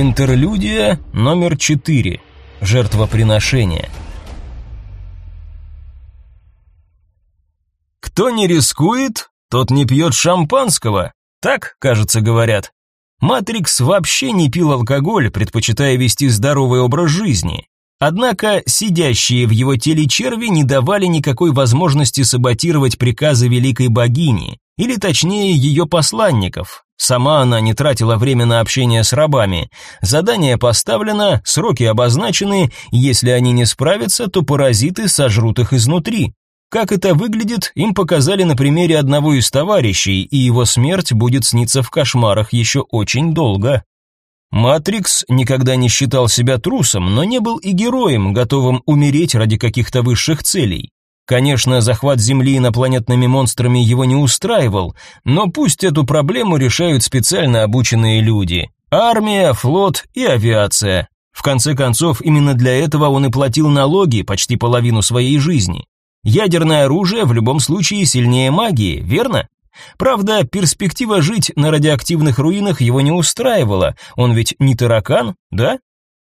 Интерлюдия номер 4. Жертвоприношение. Кто не рискует, тот не пьет шампанского. Так, кажется, говорят. Матрикс вообще не пил алкоголь, предпочитая вести здоровый образ жизни. Однако сидящие в его теле черви не давали никакой возможности саботировать приказы великой богини, или точнее ее посланников. Сама она не тратила время на общение с рабами. Задание поставлено, сроки обозначены, если они не справятся, то паразиты сожрут их изнутри. Как это выглядит, им показали на примере одного из товарищей, и его смерть будет сниться в кошмарах еще очень долго. Матрикс никогда не считал себя трусом, но не был и героем, готовым умереть ради каких-то высших целей. Конечно, захват Земли инопланетными монстрами его не устраивал, но пусть эту проблему решают специально обученные люди. Армия, флот и авиация. В конце концов, именно для этого он и платил налоги почти половину своей жизни. Ядерное оружие в любом случае сильнее магии, верно? Правда, перспектива жить на радиоактивных руинах его не устраивала, он ведь не таракан, да?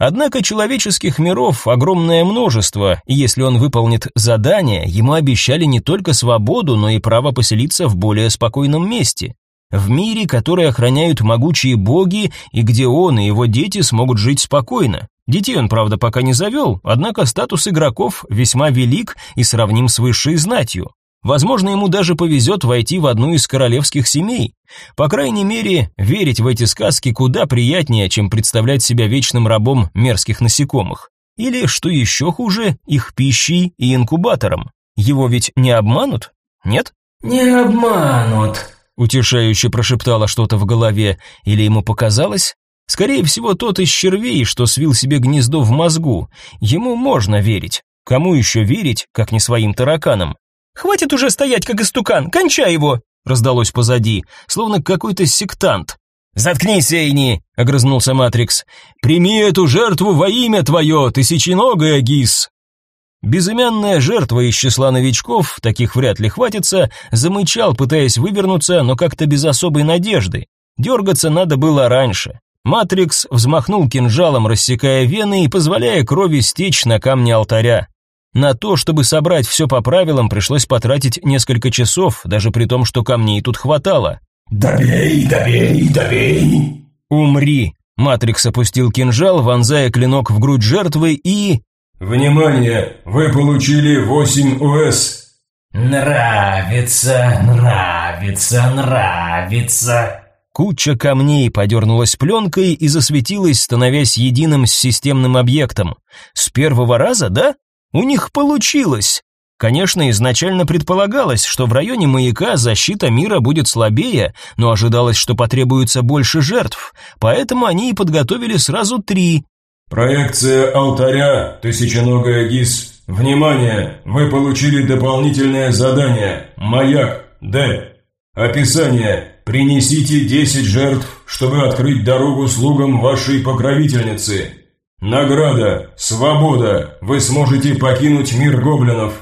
Однако человеческих миров огромное множество, и если он выполнит задание, ему обещали не только свободу, но и право поселиться в более спокойном месте. В мире, который охраняют могучие боги, и где он и его дети смогут жить спокойно. Детей он, правда, пока не завел, однако статус игроков весьма велик и сравним с высшей знатью. Возможно, ему даже повезет войти в одну из королевских семей. По крайней мере, верить в эти сказки куда приятнее, чем представлять себя вечным рабом мерзких насекомых. Или, что еще хуже, их пищей и инкубатором. Его ведь не обманут? Нет? «Не обманут», — утешающе прошептала что-то в голове, или ему показалось? Скорее всего, тот из червей, что свил себе гнездо в мозгу. Ему можно верить. Кому еще верить, как не своим тараканам? «Хватит уже стоять, как истукан, кончай его!» раздалось позади, словно какой-то сектант. «Заткнись, Эйни!» — огрызнулся Матрикс. «Прими эту жертву во имя твое, тысяченогая Гис!» Безымянная жертва из числа новичков, таких вряд ли хватится, замычал, пытаясь вывернуться, но как-то без особой надежды. Дергаться надо было раньше. Матрикс взмахнул кинжалом, рассекая вены и позволяя крови стечь на камне алтаря. На то, чтобы собрать все по правилам, пришлось потратить несколько часов, даже при том, что камней тут хватало. «Добей, добей, добей!» «Умри!» Матрикс опустил кинжал, вонзая клинок в грудь жертвы и... «Внимание! Вы получили 8 ОС!» «Нравится, нравится, нравится!» Куча камней подернулась пленкой и засветилась, становясь единым с системным объектом. С первого раза, да? У них получилось. Конечно, изначально предполагалось, что в районе маяка защита мира будет слабее, но ожидалось, что потребуется больше жертв, поэтому они и подготовили сразу три. Проекция алтаря, тысяченогая ГИС. Внимание, вы получили дополнительное задание. Маяк, Д. Описание. Принесите 10 жертв, чтобы открыть дорогу слугам вашей покровительницы. Награда, свобода, вы сможете покинуть мир гоблинов.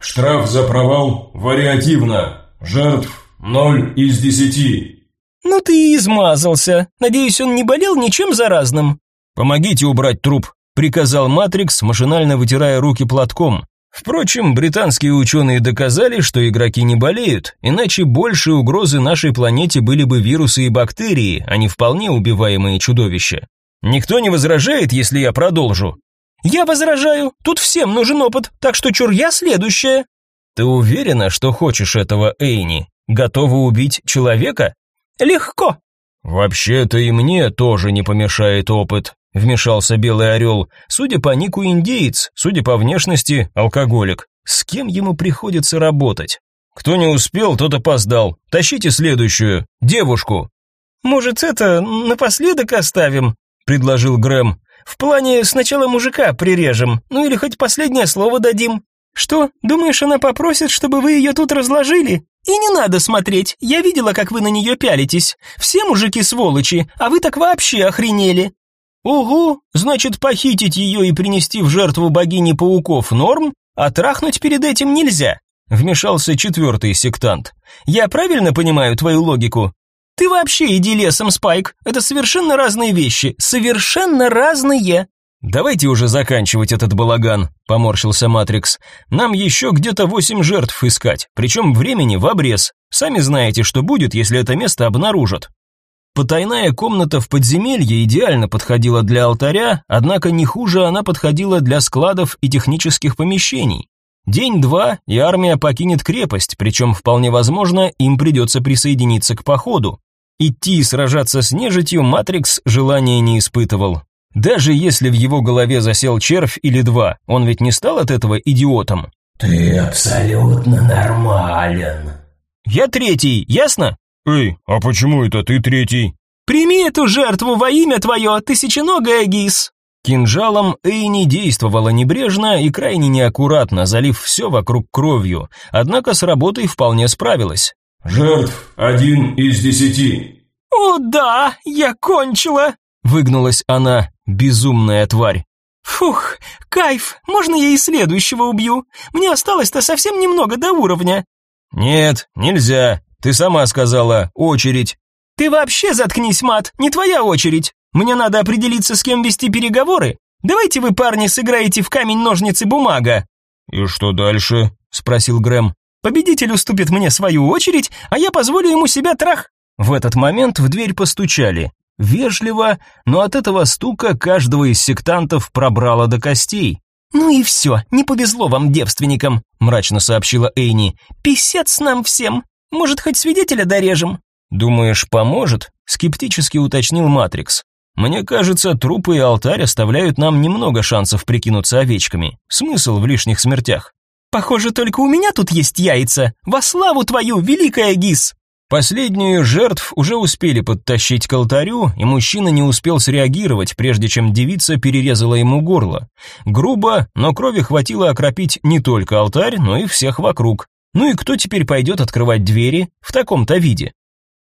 Штраф за провал вариативно. Жертв 0 из 10. Ну ты и измазался. Надеюсь, он не болел ничем заразным. Помогите убрать труп, приказал Матрикс, машинально вытирая руки платком. Впрочем, британские ученые доказали, что игроки не болеют, иначе больше угрозы нашей планете были бы вирусы и бактерии, а не вполне убиваемые чудовища. Никто не возражает, если я продолжу. Я возражаю. Тут всем нужен опыт, так что чур я следующая. Ты уверена, что хочешь этого, Эйни? Готова убить человека? Легко. Вообще-то и мне тоже не помешает опыт, вмешался Белый Орел. Судя по нику индеец, судя по внешности алкоголик. С кем ему приходится работать? Кто не успел, тот опоздал. Тащите следующую, девушку. Может, это напоследок оставим? Предложил Грэм. В плане сначала мужика прирежем, ну или хоть последнее слово дадим. Что, думаешь, она попросит, чтобы вы ее тут разложили? И не надо смотреть, я видела, как вы на нее пялитесь. Все мужики сволочи, а вы так вообще охренели. Угу, значит, похитить ее и принести в жертву богини пауков норм, а трахнуть перед этим нельзя. Вмешался четвертый сектант. Я правильно понимаю твою логику? Ты вообще иди лесом, Спайк. Это совершенно разные вещи, совершенно разные. Давайте уже заканчивать этот балаган, поморщился Матрикс. Нам еще где-то восемь жертв искать, причем времени в обрез. Сами знаете, что будет, если это место обнаружат. Потайная комната в подземелье идеально подходила для алтаря, однако не хуже она подходила для складов и технических помещений. День-два, и армия покинет крепость, причем вполне возможно, им придется присоединиться к походу. Идти и сражаться с нежитью Матрикс желания не испытывал. Даже если в его голове засел червь или два, он ведь не стал от этого идиотом. «Ты абсолютно нормален». «Я третий, ясно?» «Эй, а почему это ты третий?» «Прими эту жертву во имя твое, тысяченогая Гис!» Кинжалом Эйни действовала небрежно и крайне неаккуратно, залив все вокруг кровью, однако с работой вполне справилась. «Жертв один из десяти». «О да, я кончила!» Выгнулась она, безумная тварь. «Фух, кайф, можно я и следующего убью? Мне осталось-то совсем немного до уровня». «Нет, нельзя. Ты сама сказала, очередь. Ты вообще заткнись, мат, не твоя очередь. Мне надо определиться, с кем вести переговоры. Давайте вы, парни, сыграете в камень, ножницы, бумага. И что дальше? спросил Грэм. Победитель уступит мне свою очередь, а я позволю ему себя трах. В этот момент в дверь постучали. Вежливо, но от этого стука каждого из сектантов пробрало до костей. «Ну и все, не повезло вам, девственникам», – мрачно сообщила Эйни. «Писец нам всем. Может, хоть свидетеля дорежем?» «Думаешь, поможет?» – скептически уточнил Матрикс. «Мне кажется, трупы и алтарь оставляют нам немного шансов прикинуться овечками. Смысл в лишних смертях?» «Похоже, только у меня тут есть яйца. Во славу твою, великая Гис!» Последнюю жертв уже успели подтащить к алтарю, и мужчина не успел среагировать, прежде чем девица перерезала ему горло. Грубо, но крови хватило окропить не только алтарь, но и всех вокруг. Ну и кто теперь пойдет открывать двери в таком-то виде?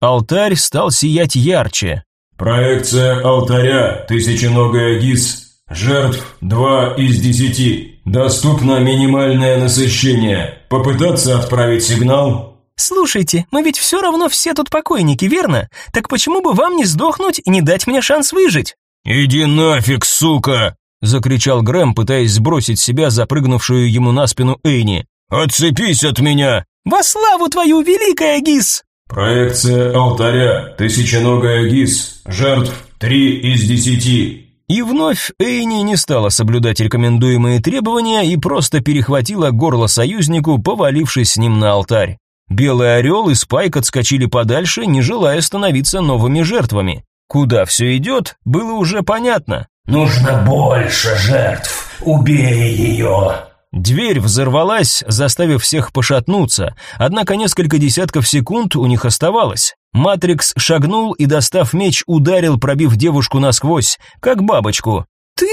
Алтарь стал сиять ярче. «Проекция алтаря, тысяченогая ГИС. Жертв два из десяти. Доступно минимальное насыщение. Попытаться отправить сигнал?» «Слушайте, мы ведь все равно все тут покойники, верно? Так почему бы вам не сдохнуть и не дать мне шанс выжить?» «Иди нафиг, сука!» – закричал Грэм, пытаясь сбросить с себя запрыгнувшую ему на спину Эйни. «Отцепись от меня!» «Во славу твою, великая Гис!» «Проекция алтаря, тысяченогая Гис, жертв три из десяти». И вновь Эйни не стала соблюдать рекомендуемые требования и просто перехватила горло союзнику, повалившись с ним на алтарь. Белый орел и Спайк отскочили подальше, не желая становиться новыми жертвами. Куда все идет, было уже понятно. «Нужно больше жертв, убей ее!» Дверь взорвалась, заставив всех пошатнуться, однако несколько десятков секунд у них оставалось. Матрикс шагнул и, достав меч, ударил, пробив девушку насквозь, как бабочку. «Ты?»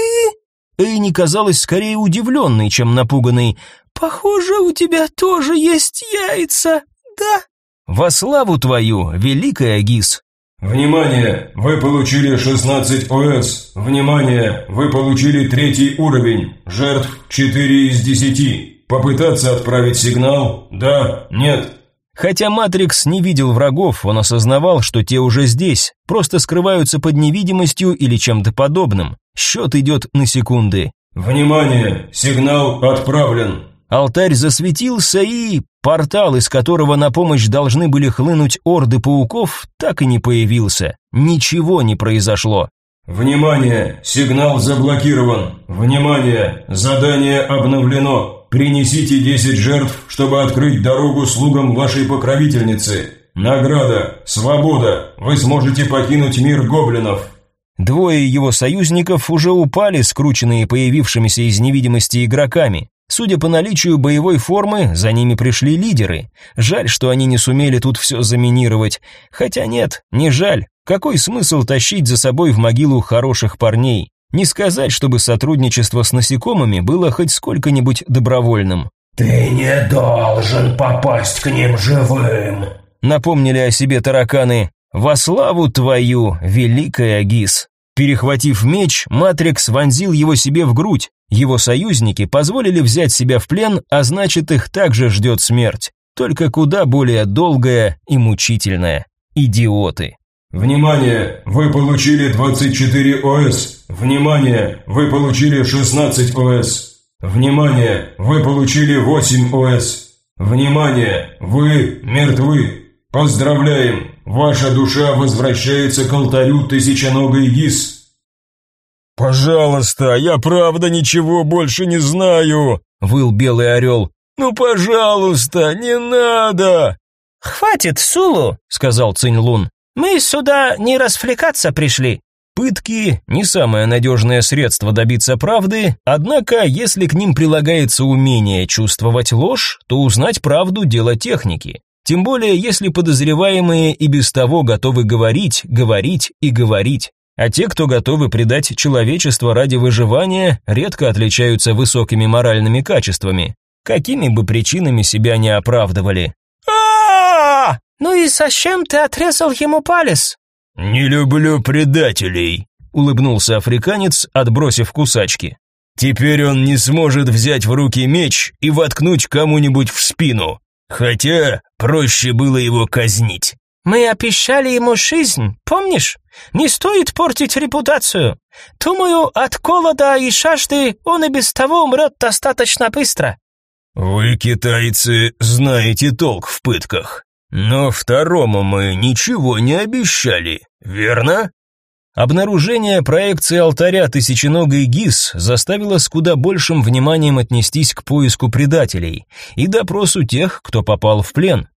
Эйни казалась скорее удивленной, чем напуганной. «Похоже, у тебя тоже есть яйца, да?» «Во славу твою, великая Гис!» Внимание! Вы получили 16 ОС. Внимание! Вы получили третий уровень. Жертв 4 из 10. Попытаться отправить сигнал? Да? Нет? Хотя Матрикс не видел врагов, он осознавал, что те уже здесь, просто скрываются под невидимостью или чем-то подобным. Счет идет на секунды. Внимание! Сигнал отправлен. Алтарь засветился и... Портал, из которого на помощь должны были хлынуть орды пауков, так и не появился. Ничего не произошло. «Внимание! Сигнал заблокирован! Внимание! Задание обновлено! Принесите 10 жертв, чтобы открыть дорогу слугам вашей покровительницы! Награда! Свобода! Вы сможете покинуть мир гоблинов!» Двое его союзников уже упали, скрученные появившимися из невидимости игроками. Судя по наличию боевой формы, за ними пришли лидеры. Жаль, что они не сумели тут все заминировать. Хотя нет, не жаль. Какой смысл тащить за собой в могилу хороших парней? Не сказать, чтобы сотрудничество с насекомыми было хоть сколько-нибудь добровольным. «Ты не должен попасть к ним живым», — напомнили о себе тараканы. «Во славу твою, великая Агис!» Перехватив меч, Матрикс вонзил его себе в грудь. Его союзники позволили взять себя в плен, а значит их также ждет смерть, только куда более долгая и мучительная. идиоты. Внимание! Вы получили 24 ОС. Внимание! Вы получили 16 ОС. Внимание! Вы получили 8 ОС. Внимание! Вы мертвы. Поздравляем! Ваша душа возвращается к алтарю тысяченогой Гис. «Пожалуйста, я правда ничего больше не знаю», — выл белый орел. «Ну, пожалуйста, не надо!» «Хватит, Сулу», — сказал Цинь Лун. «Мы сюда не расфлекаться пришли». Пытки – не самое надежное средство добиться правды, однако, если к ним прилагается умение чувствовать ложь, то узнать правду – дело техники. Тем более, если подозреваемые и без того готовы говорить, говорить и говорить. А те, кто готовы предать человечество ради выживания, редко отличаются высокими моральными качествами, какими бы причинами себя не оправдывали. а Ну и зачем ты отрезал ему палец? «Не люблю предателей», — улыбнулся африканец, отбросив кусачки. «Теперь он не сможет взять в руки меч и воткнуть кому-нибудь в спину, хотя проще было его казнить». Мы обещали ему жизнь, помнишь? Не стоит портить репутацию. Думаю, от голода и жажды он и без того умрет достаточно быстро. Вы, китайцы, знаете толк в пытках. Но второму мы ничего не обещали, верно? Обнаружение проекции алтаря тысяченогой ГИС заставило с куда большим вниманием отнестись к поиску предателей и допросу тех, кто попал в плен.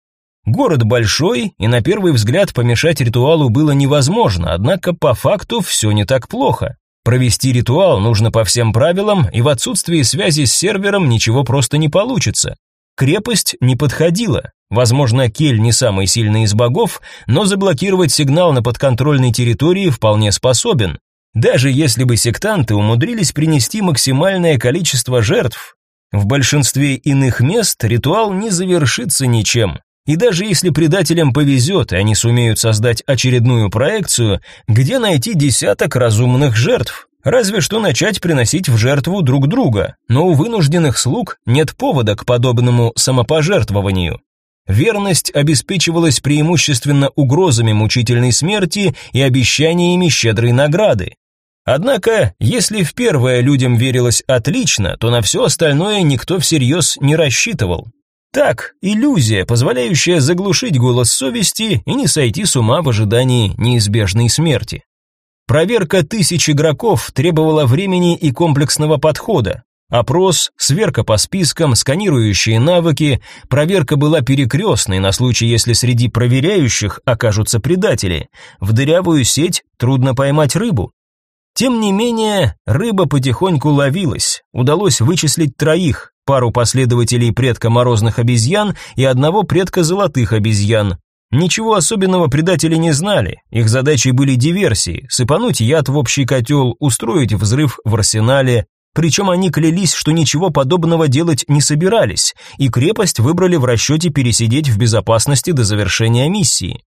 Город большой, и на первый взгляд помешать ритуалу было невозможно, однако по факту все не так плохо. Провести ритуал нужно по всем правилам, и в отсутствии связи с сервером ничего просто не получится. Крепость не подходила. Возможно, Кель не самый сильный из богов, но заблокировать сигнал на подконтрольной территории вполне способен. Даже если бы сектанты умудрились принести максимальное количество жертв, в большинстве иных мест ритуал не завершится ничем. И даже если предателям повезет, и они сумеют создать очередную проекцию, где найти десяток разумных жертв? Разве что начать приносить в жертву друг друга, но у вынужденных слуг нет повода к подобному самопожертвованию. Верность обеспечивалась преимущественно угрозами мучительной смерти и обещаниями щедрой награды. Однако, если в первое людям верилось отлично, то на все остальное никто всерьез не рассчитывал. Так, иллюзия, позволяющая заглушить голос совести и не сойти с ума в ожидании неизбежной смерти. Проверка тысяч игроков требовала времени и комплексного подхода. Опрос, сверка по спискам, сканирующие навыки, проверка была перекрестной на случай, если среди проверяющих окажутся предатели. В дырявую сеть трудно поймать рыбу. Тем не менее, рыба потихоньку ловилась. Удалось вычислить троих, пару последователей предка морозных обезьян и одного предка золотых обезьян. Ничего особенного предатели не знали, их задачей были диверсии, сыпануть яд в общий котел, устроить взрыв в арсенале, причем они клялись, что ничего подобного делать не собирались, и крепость выбрали в расчете пересидеть в безопасности до завершения миссии.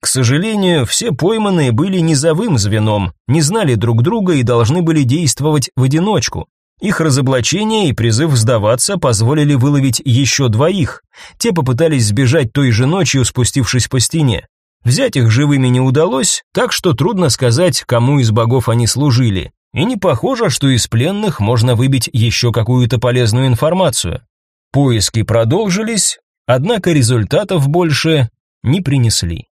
К сожалению, все пойманные были низовым звеном, не знали друг друга и должны были действовать в одиночку. Их разоблачение и призыв сдаваться позволили выловить еще двоих. Те попытались сбежать той же ночью, спустившись по стене. Взять их живыми не удалось, так что трудно сказать, кому из богов они служили. И не похоже, что из пленных можно выбить еще какую-то полезную информацию. Поиски продолжились, однако результатов больше не принесли.